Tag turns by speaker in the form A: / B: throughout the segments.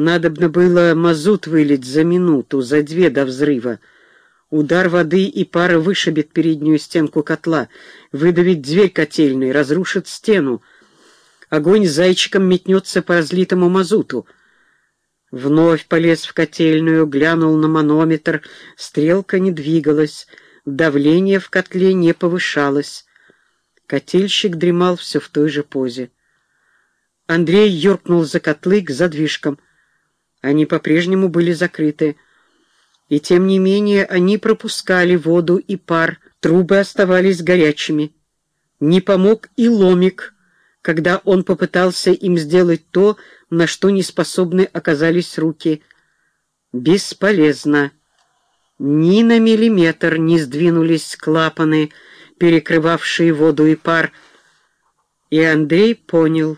A: Надобно было мазут вылить за минуту, за две до взрыва. Удар воды и пара вышибет переднюю стенку котла, выдавит дверь котельной, разрушит стену. Огонь зайчиком метнется по разлитому мазуту. Вновь полез в котельную, глянул на манометр. Стрелка не двигалась, давление в котле не повышалось. Котельщик дремал все в той же позе. Андрей юркнул за котлы к задвижкам. Они по-прежнему были закрыты. И тем не менее они пропускали воду и пар, трубы оставались горячими. Не помог и ломик, когда он попытался им сделать то, на что не способны оказались руки. Бесполезно. Ни на миллиметр не сдвинулись клапаны, перекрывавшие воду и пар. И Андрей понял,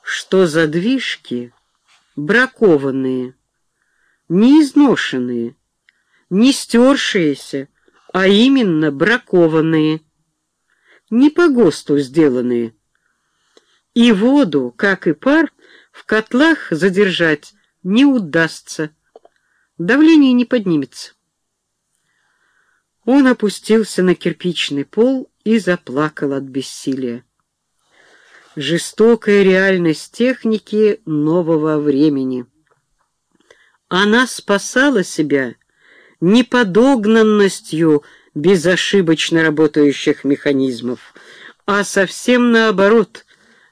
A: что задвижки бракованные, не изношенные, не стершиеся, а именно бракованные, не по ГОСТу сделанные. И воду, как и пар, в котлах задержать не удастся, давление не поднимется. Он опустился на кирпичный пол и заплакал от бессилия. Жестокая реальность техники нового времени. Она спасала себя неподогнанностью безошибочно работающих механизмов, а совсем наоборот,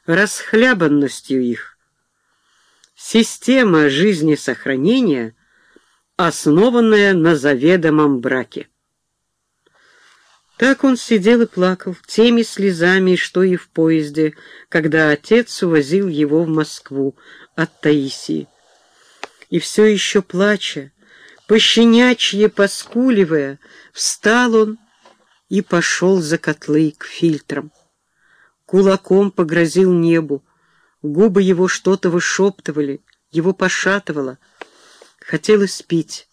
A: расхлябанностью их. Система жизнесохранения, основанная на заведомом браке. Так он сидел и плакал теми слезами, что и в поезде, когда отец увозил его в Москву от Таисии. И все еще плача, пощенячье поскуливая, встал он и пошел за котлы к фильтрам. Кулаком погрозил небу, губы его что-то вышептывали, его пошатывало. Хотелось пить.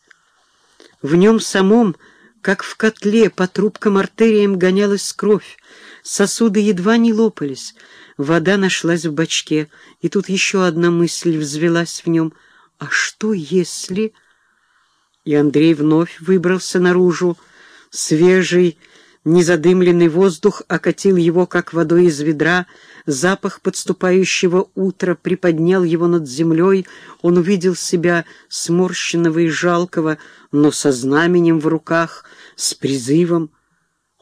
A: В нем самом, как в котле, по трубкам артериям гонялась кровь, сосуды едва не лопались, вода нашлась в бачке, и тут еще одна мысль взвелась в нем. А что если... И Андрей вновь выбрался наружу. Свежий, незадымленный воздух окатил его, как водой из ведра. Запах подступающего утра приподнял его над землей. Он увидел себя сморщенного и жалкого, но со знаменем в руках, с призывом.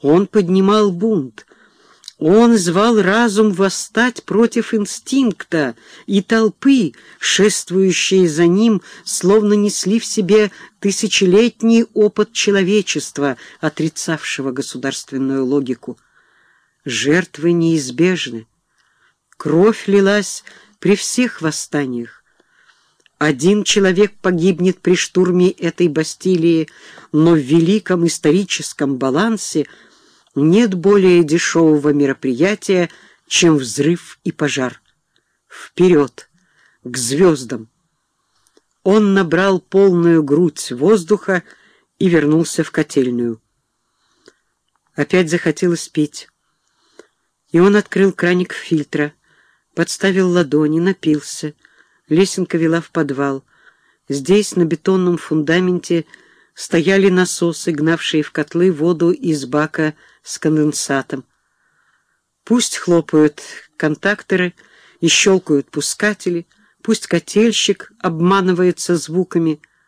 A: Он поднимал бунт. Он звал разум восстать против инстинкта, и толпы, шествующие за ним, словно несли в себе тысячелетний опыт человечества, отрицавшего государственную логику. Жертвы неизбежны. Кровь лилась при всех восстаниях. Один человек погибнет при штурме этой Бастилии, но в великом историческом балансе — нет более дешевого мероприятия, чем взрыв и пожар. Вперед, к звездам! Он набрал полную грудь воздуха и вернулся в котельную. Опять захотелось пить. И он открыл краник фильтра, подставил ладони, напился. Лесенка вела в подвал. Здесь, на бетонном фундаменте, стояли насосы, гнавшие в котлы воду из бака с конденсатом. Пусть хлопают контакторы и щелкают пускатели, пусть котельщик обманывается звуками —